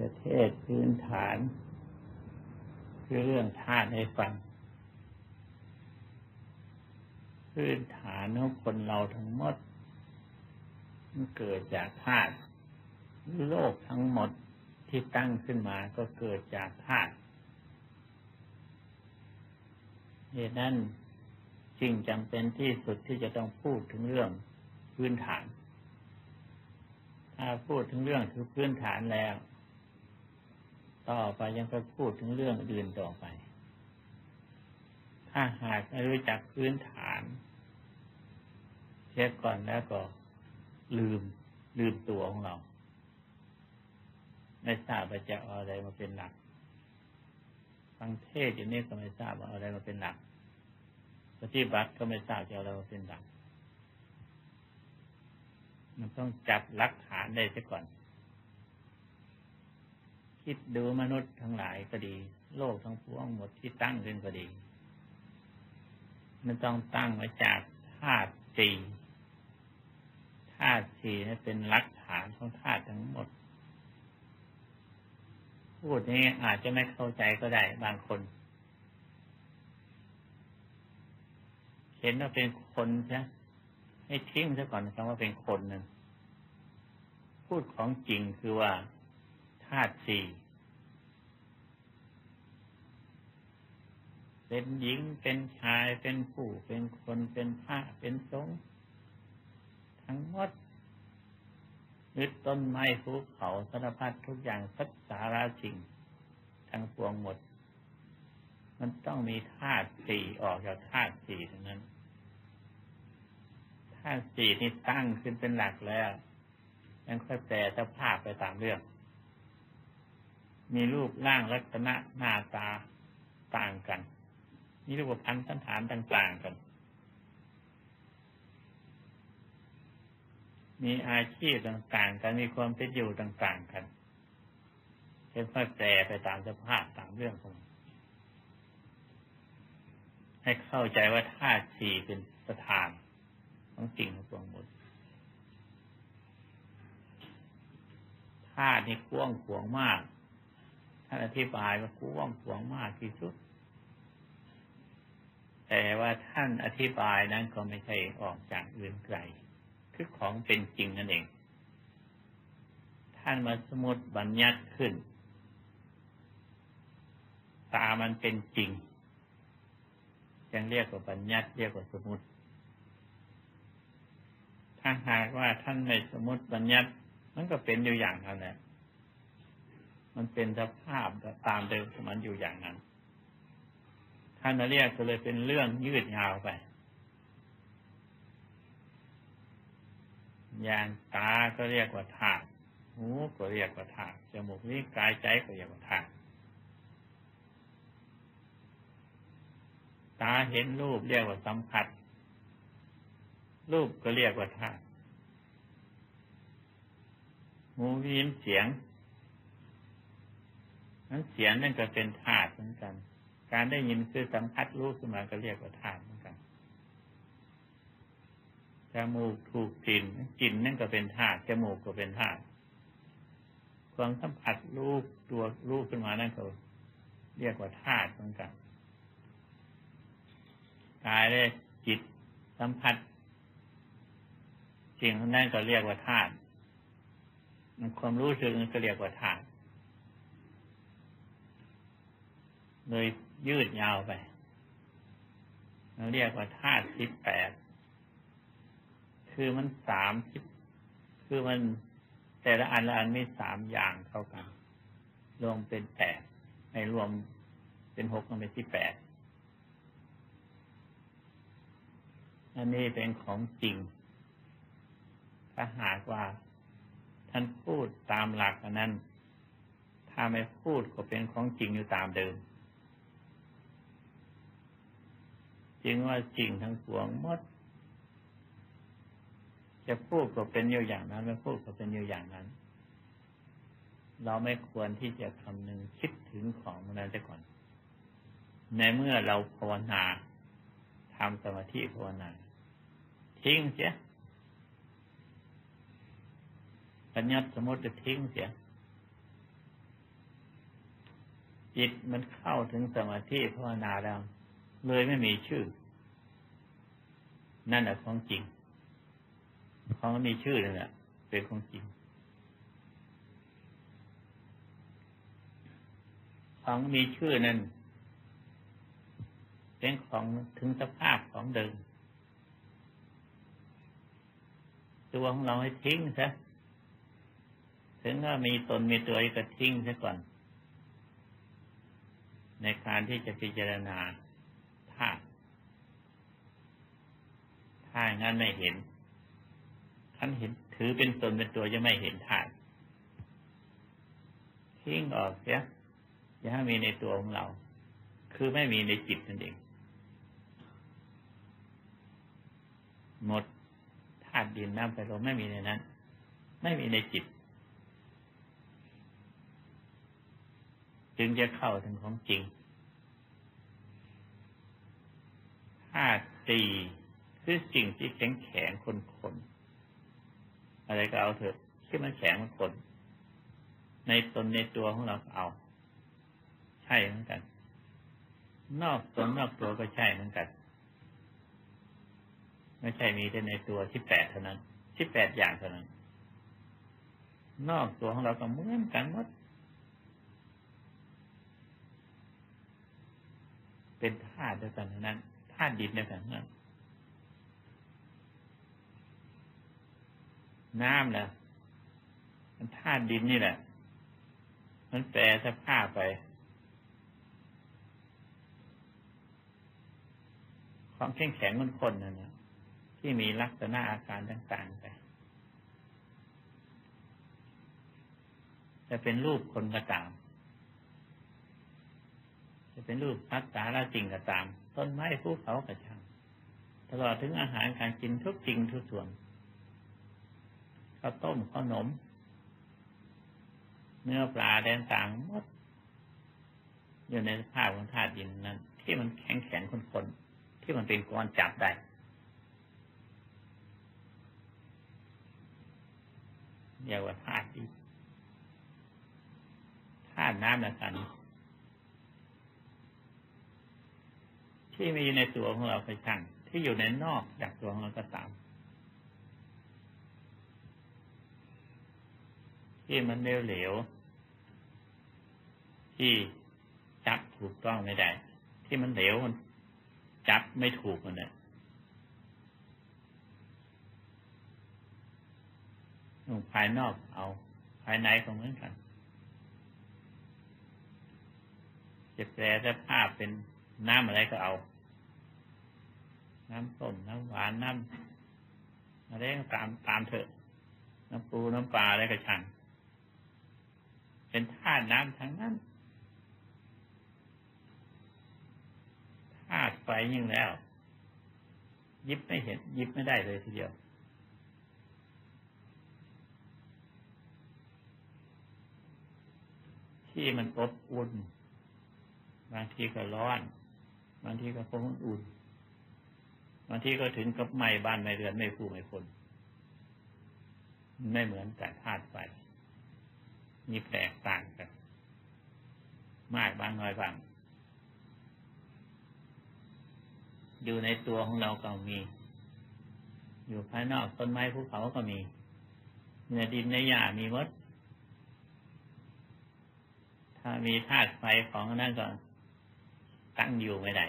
จะเทศพื้นฐาน คือเรื่องธาตุให้ฟัง พื้นฐานของคนเราทั้งหมด มันเกิดจากธาตุโลกทั้งหมดที่ตั้งขึ้นมาก็เกิดจากธาตุเหตุนั้นสิ่งจำเป็นที่สุดที่จะต้องพูดถึงเรื่องพื้นฐาน ถ้าพูดถึงเรื่องคือพื้นฐานแล้ว ต่อไปยังไปพูดถึงเรื่องอื่นต่อไป ถ้าหากไม่รู้จักพื้นฐานเช็คก่อนแล้วก็ลืมลืมตัวของเรา ไม่ทราบว่าจะเอาอะไรมาเป็นหลักฟังเทศอยู่นี่ก็ไม่ทราบว่าเอาอะไรมาเป็นหลักปฏิบัติก็ไม่ทราบจะเอาอะไรมาเป็นหลัก มันต้องจับหลักฐานได้ซะก่อน คิดดูมนุษย์ทั้งหลายก็ดี โลกทั้งปวงหมดที่ตั้งขึ้นก็ดี มันต้องตั้งมาจากธาตุสี่ธาตุสี่นี่เป็นหลักฐานของธาตุทั้งหมด พูดนี้อาจจะไม่เข้าใจก็ได้บางคน เห็นว่าเป็นคนใช่ให้ทิ้งซะก่อนคำว่าเป็นคนนึงพูดของจริงคือว่าาตุสี่เป็นหญิงเป็นชายเป็นผู้ เป็นคนเป็นพระเป็นสงฆ์ทั้งหมดนึดต้นไม้ภูเขาสารพัดทุกอย่างสัสาราสิ่งทั้งปวงหมด มันต้องมีธาตุสี่ออกจากธาตุสี่ทั้งนั้นธาตุสี่นี่ตั้งขึ้นเป็นหลักแล้วยังค่อยแปลสภาพไปตามเรื่อง มีรูปร่างลักษณะหน้าตาต่างกัน มีรูปพันธ์สันฐานต่าง ๆ กัน มีอาชีพต่าง ๆ กันมีความเป็นอยู่ต่าง ๆ กันเป็นค่อยแปลไปตามสภาพตามเรื่องของให้เข้าใจว่าธาตุสี่เป็นประธานของสิ่งทั้งปวงหมดธาตุนี่กว้างขวางมากานอธิบายว่ากว้างขวางมากที่สุด แต่ว่าท่านอธิบายนั้นก็ไม่ใช่ออกจากอื่นไกล คือของเป็นจริงนั่นเอง ท่านมาสมมติบัญญัติขึ้น ตามันเป็นจริงยังเรียกว่าบัญญัติเรียกว่าสมมติถ้าหากว่าท่านไม่สมมติบัญญัติมันก็เป็นอยู่อย่างนั้นแหละ มันเป็นสภาพตามเดิมของมันอยู่อย่างนั้น ท่านเรียกก็เลยเป็นเรื่องยืดยาวไป อย่างตาก็เรียกว่าธาตุหูก็เรียกว่าธาตุจมูกนี้กายใจก็เรียกว่าธาตุตาเห็นรูปเรียกว่าสัมผัส รูปก็เรียกว่าธาตุหูยินเสียง นั้นเสียงนั่นก็เป็นธาตุเหมือนกัน การได้ยินคือสัมผัสรู้ขึ้นมาก็เรียกว่าธาตุเหมือนกันจมูกถูกกลิ่นกลิ่นนั่นก็เป็นธาตุจมูกก็เป็นธาตุความสัมผัสรูปตัวรูปขึ้นมานั่นก็เรียกว่าธาตุเหมือนกันกายได้จิตสัมผัสสิ่งนั้นก็เรียกว่าธาตุความรู้สึกก็เรียกว่าธาตุ เลยยืดยาวไป เราเรียกว่าธาตุสิบแปด คือมันสามสิบ คือมันแต่ละอันละอันมีสามอย่างเท่ากัน รวมเป็นแปดในรวมเป็นหกมันเป็นที่แปด อันนี้เป็นของจริง ถ้าหากว่าท่านพูดตามหลักอันนั้น ถ้าไม่พูดก็เป็นของจริงอยู่ตามเดิม จริงว่าจริงทั้งปวงมด จะพูดก็เป็นอยู่อย่างนั้นไม่พูดก็เป็นอยู่อย่างนั้น เราไม่ควรที่จะคำนึงคิดถึงของมันนั้นก่อน ในเมื่อเราภาวนาทำสมาธิภาวนา ทิ้งเสียปัญญาสมมติจะทิ้งเสียจิตมันเข้าถึงสมาธิภาวนาแล้ว เลยไม่มีชื่อ นั่นแหละของจริง ของมีชื่อนั่นแหละเป็นของจริง ของมีชื่อนั้นเป็นของถึงสภาพของเดิม ตัวของเราให้ทิ้งซะถึงว่ามีตนมีตัวก็ทิ้งซะก่อน ในการที่จะพิจารณาาตุถ้างั้นไม่เห็นท่านเห็นถือเป็นตนเป็นตัวจะไม่เห็นธาตุทิ้งออกเสียอย่าให้มีในตัวของเรา คือไม่มีในจิตนั่นเองหมดธาตุดินน้ำไฟลมไม่มีในนั้น ไม่มีในจิต จึงจะเข้าถึงของจริงธาตุสี่คือสิ่งที่แข็งแข็งคนคนอะไรก็เอาเถอะที่มันแข็งมันคน ในตนในตัวของเราเอา ใช่เหมือนกัน นอกตนนอกตัวก็ใช่เหมือนกัน ไม่ใช่มีแต่ในตัวที่แปดเท่านั้นที่แปดอย่างเท่านั้น นอกตัวของเราก็เหมือนกันหมดเป็นธาตุด้วยกันนั้นาตุดินด้วยกันนั้นน้ำนะมันธาตุดินนี่แหละ มันแปรสภาพไป ความแข็งแข็งมันคนนั่นนะที่มีลักษณะอาการต่าง ๆ ไป จะเป็นรูปคนก็ตาม จะเป็นรูปพัดสาระจริงก็ตาม ต้นไม้ภูเขากระชังตลอดถึงอาหารการกินทุกจริงทุกส่วนข้าวต้มขนม เนื้อปลาแดนต่างหมด อยู่ในสภาพของธาตุดินนั้น ที่มันแข็งแข็งคนๆที่มันเป็นก้อนจับได้เรียกว่าธาตุดินธาตุน้ำละกัน ที่มีในตัวของเราไปช่าง ที่อยู่ในนอกจากตัวของเราก็ตาม ที่มันเหลวๆที่จับถูกต้องไม่ได้ ที่มันเหลวมันจับไม่ถูกมันเนี่ยภายนอกเอา ภายในก็เหมือนกันจะแปลสภาพเป็นน้ำอะไรก็เอา น้ำส้มน้ำหวานน้ำอะไรตามตามเถอะ น้ำปูน้ำปลาอะไรก็ช่างเป็นธาตุน้ำทั้งนั้นธาตุไฟยิ่งแล้ว ยิบไม่เห็น ยิบไม่ได้เลยทีเดียวที่มันอบอุ่น บางทีก็ร้อน บางทีก็คงอุ่นางทีก็ถึงกับไม้บ้านไม่เรือนไม่ผู้ไม่คน ไม่เหมือนกับธาตุไฟมีแตกต่างกัน มากบางน้อยบาง อยู่ในตัวของเราก็มี อยู่ภายนอกต้นไม้ภูเขาก็มีเนื้อดินในหญ้ามีมด ถ้ามีธาตุไฟของนั้นก็ตั้งอยู่ไม่ได้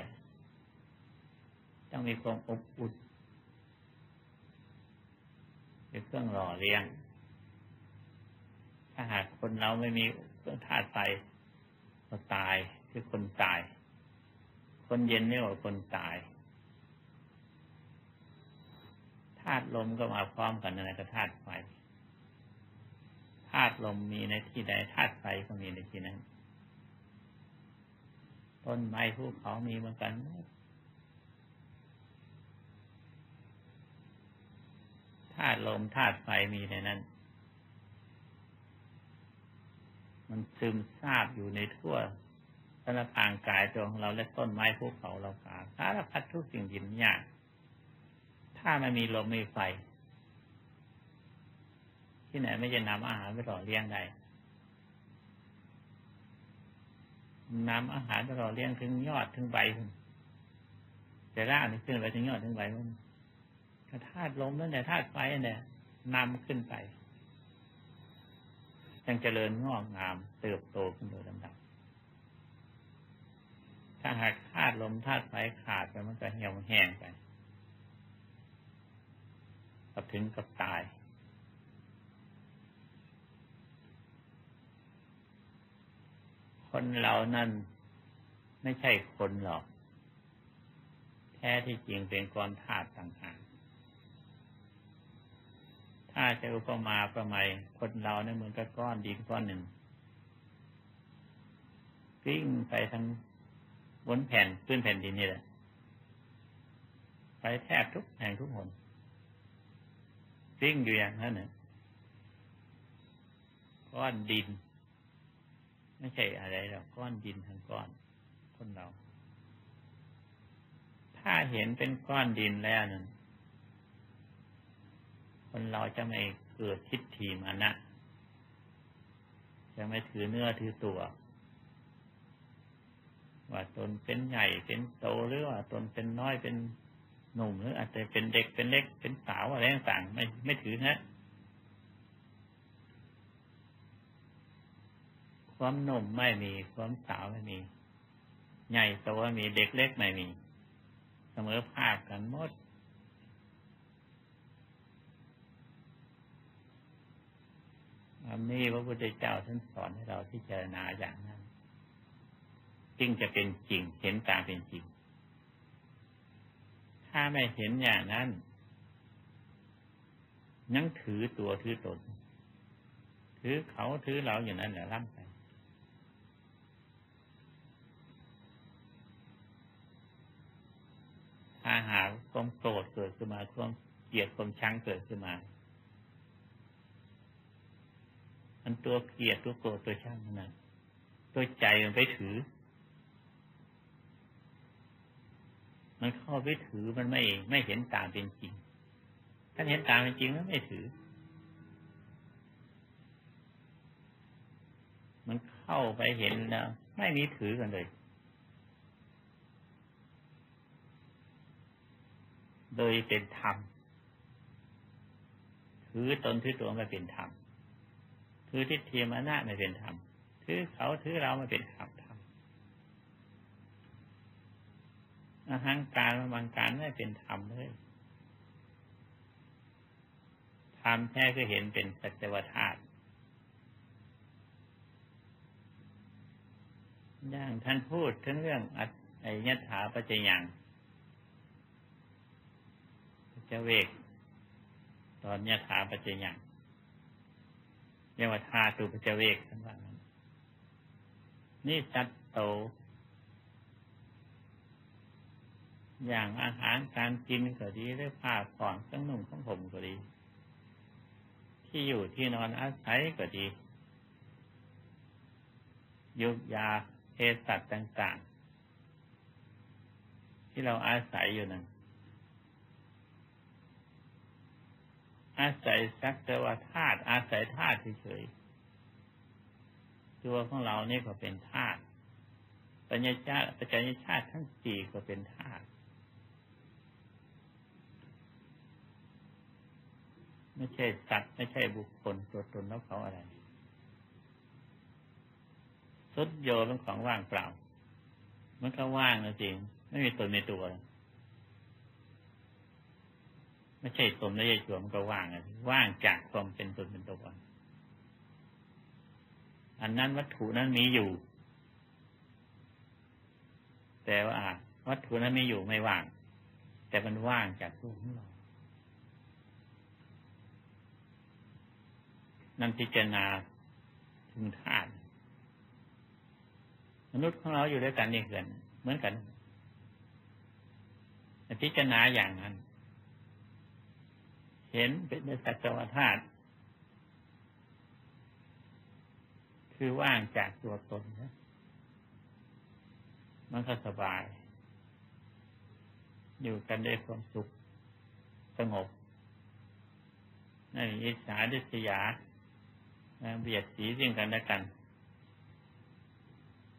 ต้องมีความอบอุ่นเป็นเครื่องหล่อเลี้ยง ถ้าหากคนเราไม่มีเครื่องธาตุไฟก็ตายคือคนตาย คนเย็นนี่ว่าคนตายธาตุลมก็มาพร้อมกันนั่นแหละกับธาตุไฟธาตุลมมีในที่ใดธาตุไฟก็มีในที่นั้นต้นไม้ภูเขามีเหมือนกันาตุลมธาตุไฟมีในนั้น มันซึมซาบอยู่ในทั่วสารพางกายตัวของเราและต้นไม้ภูเขาเรากาสารพัดทุกสิ่งยินยาก ถ้าไม่มีลมไม่ไฟ ที่ไหนไม่จะนำอาหารไปหล่อเลี้ยงได้นำอาหารตลอเลี้ยงถึงยอดถึงใบแต่ร่างนี่ขึ้นไปถึงยอดถึงใบมัน ธาตุลมนั่นแหละธาตุไฟเนี่ยนำขึ้นไปยังเจริญงอกงามเติบโตขึ้นโดยลำดับ ถ้าหากธาตุลมธาตุไฟขาดไปมันก็เหี่ยวแห้งไปก็ถึงกับตาย คนเรานั่นไม่ใช่คนหรอก แท้ที่จริงเป็นกอนธาตุต่างหาก ถ้าจะอุปมาประไมยคนเราเนี่ยเหมือนกับก้อนดินก้อนหนึ่งกิ้งไปทั้งบนแผ่นพื้นแผ่นดินนี่แหละ ไปแทบทุกแห่งทุกคนกิ้งอยู่อย่างนั้นเนี่ยก้อนดิน ไม่ใช่อะไรหรอกก้อนดินทั้งก้อนคนเรา ถ้าเห็นเป็นก้อนดินแล้วนั่น คนเราจะไม่เกิดทิฏฐิมานะ จะไม่ถือเนื้อถือตัว ว่าตนเป็นใหญ่เป็นโตหรือว่าตนเป็นน้อยเป็นหนุ่มหรืออาจจะเป็นเด็กเป็นเล็กเป็นสาวอะไรต่างๆไม่ไม่ถือนะความหนุ่มไม่มี ความสาวไม่มี ใหญ่โตไม่มีเด็กเล็กไม่มี เสมอภาคกันหมด อันนี้พระพุทธเจ้าท่านสอนให้เราพิจารณาอย่างนั้นจึงจะเป็นจริงเห็นตามเป็นจริง ถ้าไม่เห็นอย่างนั้นยังถือตัวถือตน ถือเขาถือเราอย่างนั้นแหละร่ำไปถ้าหาความโกรธเกิดขึ้นมาความเกลียดความชังเกิดขึ้นมา มันตัวเกลียดตัวโกรธตัวช่างนั่นตัวใจมันไปถือ มันเข้าไปถือมันไม่ไม่เห็นตามเป็นจริง ถ้าเห็นตามเป็นจริงแล้วไม่ถือ มันเข้าไปเห็นแล้วไม่มีถือกันเลย โดยเป็นธรรมถือตนถือตัวไม่เป็นธรรม คือทิฏฐิมานะไม่เป็นธรรมถือเขาถือเราไม่เป็นธรรมธรรมอาหังการมังการไม่เป็นธรรมเลยธรรมแท้ก็เห็นเป็นสัจวธาตุอย่างท่านพูดถึงเรื่องไอ้ยถาปัจจยังจะเวก ตอนยถาปัจจยัง เรียกว่าธาตุปัจเวกทั้งว่านั้นนี่จัดโต อย่างอาหารการกินก็ดีหรือผ้าผ่อนเครื่องนุ่งของผมก็ดี ที่อยู่ที่นอนอาศัยก็ดี ยุกยาเภสัชต่างๆ ที่เราอาศัยอยู่นั้น อาศัยสักแต่ว่าธาตุอาศัยธาตุเฉยๆตัวของเรานี่ก็เป็นธาตุปัญญาชาติปัจจัยชาติทั้งสี่ก็เป็นธาตุไม่ใช่สัตว์ไม่ใช่บุคคลตัวตนแล้วเขาอะไรสุดโยเป็นของว่างเปล่า มันก็ว่างนะจริง ไม่มีตนในตัวเลย ไม่ใช่ตนไม่ใช่ตัวมันก็ว่างว่างจากความเป็นตนเป็นตัวอันนั้นวัตถุนั้นมีอยู่ แต่ว่าวัตถุนั้นมีอยู่ไม่ว่าง แต่มันว่างจากตัวของเรานั่นพิจารณาถึงธาตุมนุษย์ของเราอยู่ด้วยกันนี่เกินเหมือนกันพิจารณาอย่างนั้น เห็นเป็นสัจวธาตุคือว่างจากตัวตนนะมันก็สบาย อยู่กันได้ความสุขสงบนั่นอิสาดิษยาเบียดสีสิ่งกันและกัน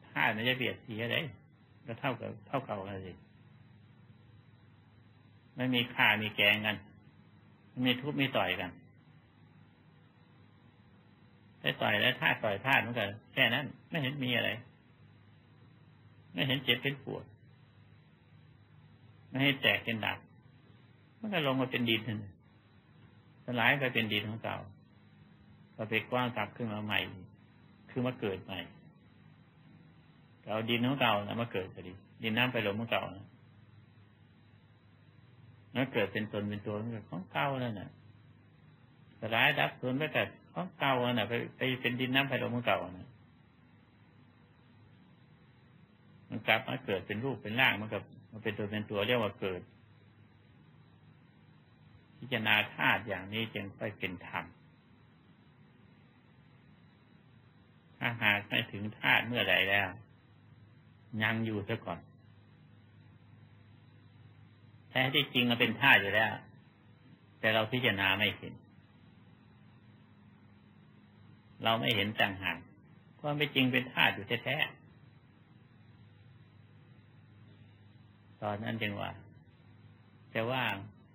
ธธาตุมันจะเบียดสียได้ก็เท่ากับเท่าเก่ากันสิไม่มีข่ามีแกงกัน มีทุบมีต่อยกันได้ต่อยแล้วธาต่อยธาตุเหมือนกันแค่นั้นไม่เห็นมีอะไร ไม่เห็นเจ็บเป็นปวด ไม่ให้แตกเป็นดับมันก็ลงมาเป็นดินนั่นสลายไปเป็นดินของเก่าพอไปกว้างกลับขึ้นมาใหม่ คือมาเกิดใหม่เอาดินของเก่านะมาเกิดก็ดี ดินน้ำไปลมของเก่านะ แล้วเกิดเป็นตนเป็นตัวของเก่าแล้วน่ะสลายดับส่วนไปแต่ของเก่าน่ะ ไปไปเป็นดินน้ำไปลมของเก่านะมันกลับมาเกิดเป็นรูปเป็นร่างมันกับมันเป็นตัวเป็นตัวเรียกว่าเกิด พิจารณาธาตุอย่างนี้จึงค่อยเป็นธรรมถ้าหากไม่ถึงธาตุเมื่อใดแล้ว ยังอยู่ซะก่อน แท้ที่จริงมันเป็นธาตุอยู่แล้ว แต่เราพิจารณาไม่เห็น เราไม่เห็นต่างหากความเป็นจริงเป็นธาตุอยู่แท้ๆตอนนั้นจึงว่า แต่ว่า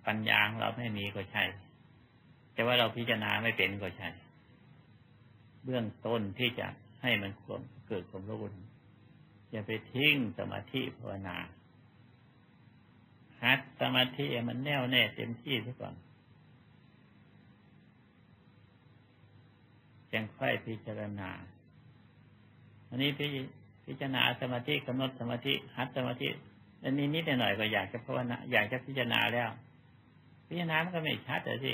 ปัญญาเราไม่มีก็ใช่ แต่ว่าเราพิจารณาไม่เป็นก็ใช่ เบื้องต้นที่จะให้มันควรเกิดความรู้อย่าไปทิ้งสมาธิภาวนา หัดสมาธิมันแน่วแน่เต็มที่ซะก่อนยังค่อยพิจารณา อันนี้พิพิจารณาสมาธิกำหนดสมาธิหัดสมาธิอันนี้นิดหน่อยก็อยากจะภาวนาอยากจะพิจารณาแล้ว พิจารณามันก็ไม่ชัดเลยสิ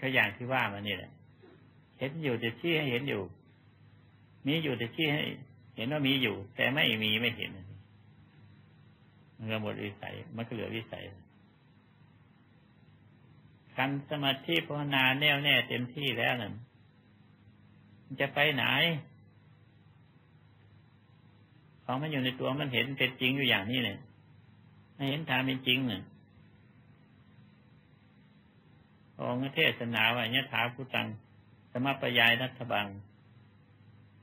ก็อย่างที่ว่ามานี่แหละ เห็นอยู่แต่ชี้ให้เห็นอยู่ มีอยู่แต่ชี้ให้ เห็นว่ามีอยู่ แต่ไม่มีไม่เห็น มันก็หมดวิสัย มันก็เหลือวิสัยการสมาธิภาวนาแน่วแน่เต็มที่แล้วนั่นมันจะไปไหน ของมันอยู่ในตัวมันเห็นเป็นจริงอยู่อย่างนี้เนี่ยไม่เห็นทางเป็นจริงเนี่ยองค์เทศนาว่าเนี่ยถาพุตัง สมปยายรัฐบัง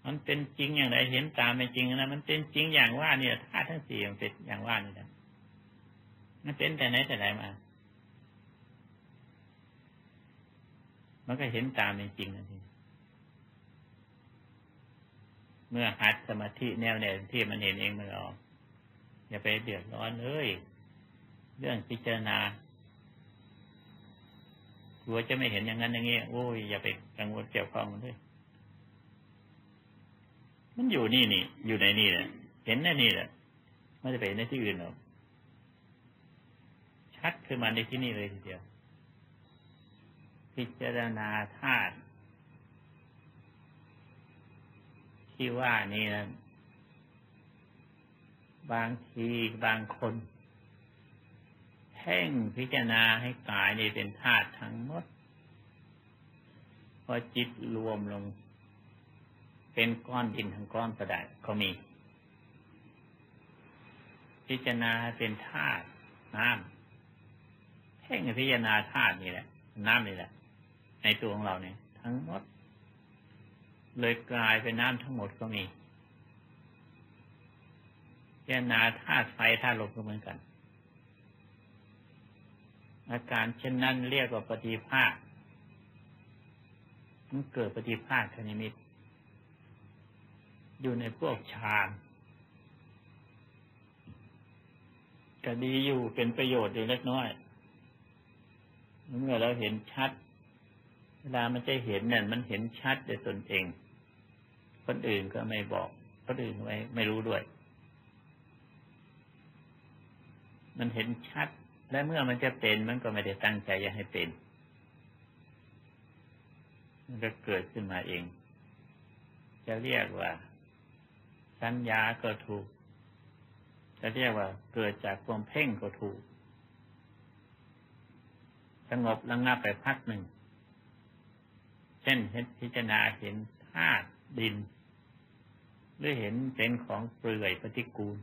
มันเป็นจริงอย่างไรเห็นตามเป็นจริงนะมันเป็นจริงอย่างว่าเนี่ธาตุทั้งสี่มันเป็นอย่างว่านี่นะมันเป็นแต่ไหนแต่ไหนมา มันก็เห็นตามเป็นจริงนะทีเมื่อหัดสมาธิแนวแน่ที่มันเห็นเองมันออกอย่าไปเดือดร้อนเลยเรื่องพิจารณากลัวจะไม่เห็นอย่างนั้นอย่างนี้โอ้ยอย่าไปกังวลเกี่ยวข้องมันด้วย มันอยู่นี่นี่ อยู่ในนี่แหละเห็นในนี่แหละไม่จะไปในที่อื่นหรอกชัดขึ้นมาในที่นี่เลยทีเดียว พิจารณาธาตุที่ว่านี่นะบางทีบางคนพ่งพิจารณาให้กายนี่เป็นธาตุทั้งหมด พอจิตรวมลง เป็นก้อนดินทั้งก้อนกระดาษก็มี พิจารณาเป็นธาตุน้ำเพ่งพิจารณาธาตุนี่แหละ น้ำนี่แหละ ในตัวของเราเนี่ย ทั้งหมด เลยกลายเป็นน้ำทั้งหมดก็มีพิจารณาธาตุไฟธาตุลมก็เหมือนกันอาการเช่นนั้นเรียกว่าปฏิภาคมันเกิดปฏิภาคนิมิต อยู่ในพวกฌานก็ดีอยู่เป็นประโยชน์อยู่เล็กน้อย เมื่อเราเห็นชัด เวลามันจะเห็นเนี่ยมันเห็นชัดในตนเอง คนอื่นก็ไม่บอกคนอื่นไม่ไม่รู้ด้วย มันเห็นชัด และเมื่อมันจะเป็นมันก็ไม่ได้ตั้งใจอยากให้เป็น มันก็เกิดขึ้นมาเอง จะเรียกว่า สัญญาก็ถูก จะเรียกว่าเกิดจากความเพ่งก็ถูก สงบระงับไปพักหนึ่ง เช่นเห็นพิจารณาเห็นธาตุดิน หรือเห็นเป็นของเปลือยปฏิกูล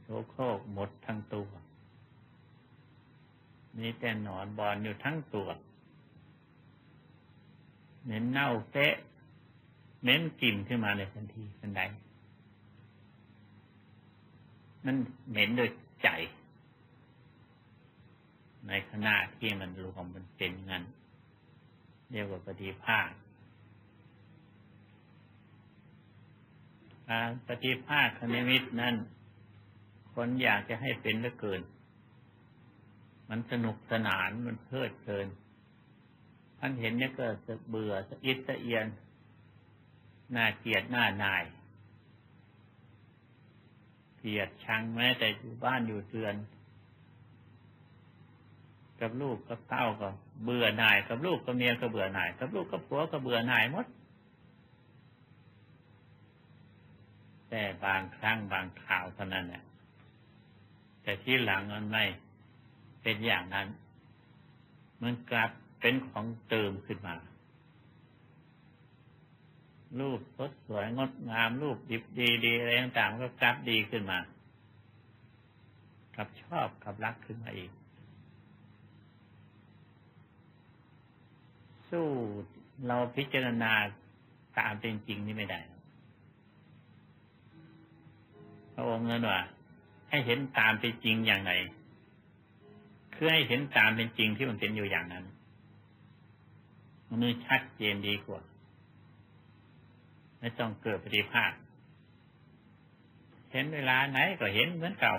โสโครกหมดทั้งตัว มีแต่หนอนบอนอยู่ทั้งตัวเหม็นเน่าเฟะ เน้นกลิ่นขึ้นมาเลยทันทีทันใดมันเหม็นโดยใจ ในขณะที่มันรวมมันเป็นงันเรียกว่าปฏิภาคการปฏิภาคคณิมิตนั้น คนอยากจะให้เป็นเหลือเกิน มันสนุกสนานมันเพลิดเพลินท่านเห็นเนี่ยก็จะเบื่อสะอิดสะเอียน น่าเกลียดน่านาย เกลียดชังแม้แต่อยู่บ้านอยู่เรือน กับลูกกับเต้าก็เบื่อหน่ายกับลูกกับเมียก็เบื่อหน่าย กับลูกกับผัวก็เบื่อหน่ายหมด แต่บางครั้งบางคราวเท่านั้นแหละแต่ที่หลังมันไม่เป็นอย่างนั้น มันกลับเป็นของเติมขึ้นมา รูปสดสวยงดงามรูปดิบดีดีอะไรต่างๆก็กลับดีขึ้นมากับชอบกับรักขึ้นมาอีก สู้เราพิจารณาตามเป็นจริงนี่ไม่ได้ พระองค์นั้นว่า ให้เห็นตามเป็นจริงอย่างไรคือให้เห็นตามเป็นจริงที่มันเป็นอยู่อย่างนั้นมันชัดเจนดีกว่า ไม่ต้องเกิดปฏิภาคเห็นเวลาไหนก็เห็นเหมือนเก่า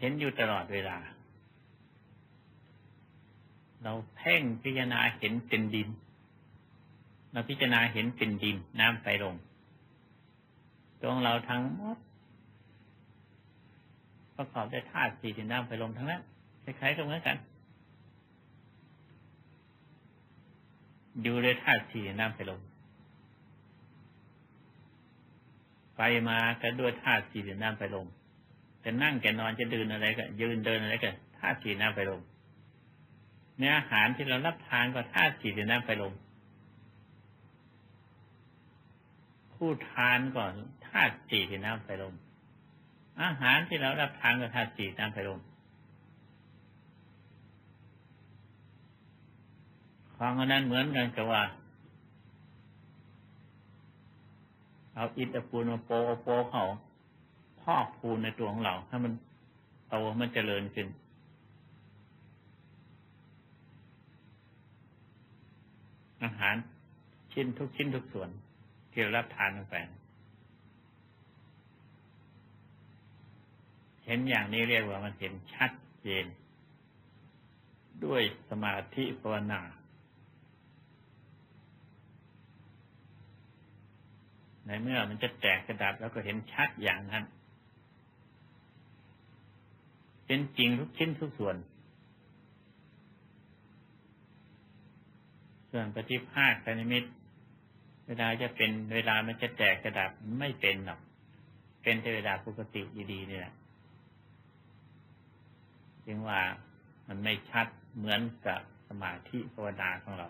เห็นอยู่ตลอดเวลา เราเพ่งพิจารณาเห็นเป็นดิน เราพิจารณาเห็นเป็นดินน้ำไฟลงตรงเราทั้งหมดประกอบด้วยธาตุสี่ดินน้ำไฟลมทั้งนั้นคล้ายๆกันเหมือนกัน อยู่ด้วยธาตุสี่น้ำไฟลมไปมาก็ด้วยธาตุสี่น้ำไฟลมจะนั่งจะนอนจะเดินอะไรก็ยืนเดินอะไรก็ธาตุสี่น้ำไฟลมเนื้ออาหารที่เรารับทานก็ธาตุสี่น้ำไฟลมผู้ทานก่อนธาตุสี่น้ำไฟลมอาหารที่เรารับทานก็ธาตุสี่น้ำไฟลม ของอันนั้นเหมือนกันกับว่า เอาอิฐปูนมาโปโปเขาพอกปูนในตัวของเราถ้ามันโตมันเจริญขึ้นอาหารชิ้นทุกชิ้นทุกส่วนที่เรารับทานลงไปเห็นอย่างนี้เรียกว่ามันเห็นชัดเจน ด้วยสมาธิภาวนา ในเมื่อมันจะแตกกระดับแล้วก็เห็นชัดอย่างนั้น เป็นจริงทุกชิ้นทุกส่วน ส่วนปฏิภาคปนิมิต เวลาจะเป็นเวลามันจะแตกกระดับไม่เป็นหรอก เป็นแต่เวลาปกติดีๆนี่แหละจึงว่ามันไม่ชัดเหมือนกับสมาธิภาวนาของเรา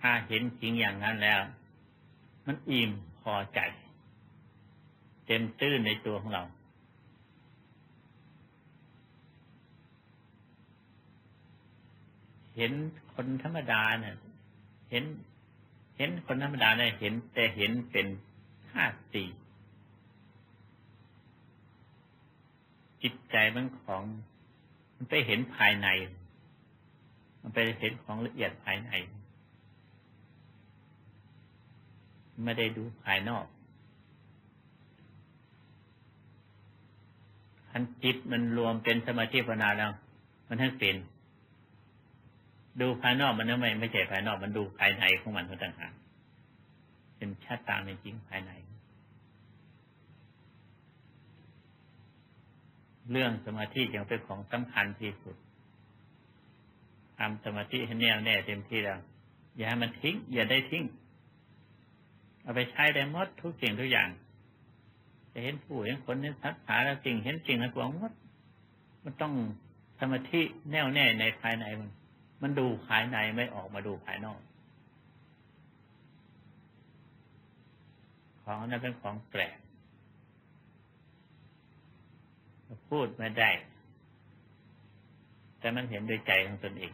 ถ้าเห็นจริงอย่างนั้นแล้ว มันอิ่มพอใจ เต็มตื้นในตัวของเรา เห็นคนธรรมดาเนี่ยเห็น เห็นคนธรรมดาเนี่ยเห็น แต่เห็นเป็นห้าสี่จิตใจมันของ มันไปเห็นภายใน มันไปเห็นของละเอียดภายใน ไม่ได้ดูภายนอกทันจิตมันรวมเป็นสมาธิภาวนาแล้ว มันทั้งเป็น ดูภายนอกมันไม่ไม่ใช่ภายนอกมันดูภายในของมันต่างหากเป็นชาติตามในจริงภายใน เรื่องสมาธิยังเป็นของสำคัญที่สุดทำสมาธิให้แน่วแน่เต็มที่แล้วอย่าให้มันทิ้ง อย่าได้ทิ้ง เอาไปใช้ได้หมดทุกสิ่งทุกอย่าง จะเห็นผู้เห็นคนเห็นสัตว์หาแล้วสิ่งเห็นสิ่งนะกวงหมด มันต้องสมาธิแน่วแน่ในภายในมัน มันดูภายในไม่ออกมาดูภายนอก ของนั้นเป็นของแปลกพูดไม่ได้ แต่มันเห็นโดยใจของตนเอง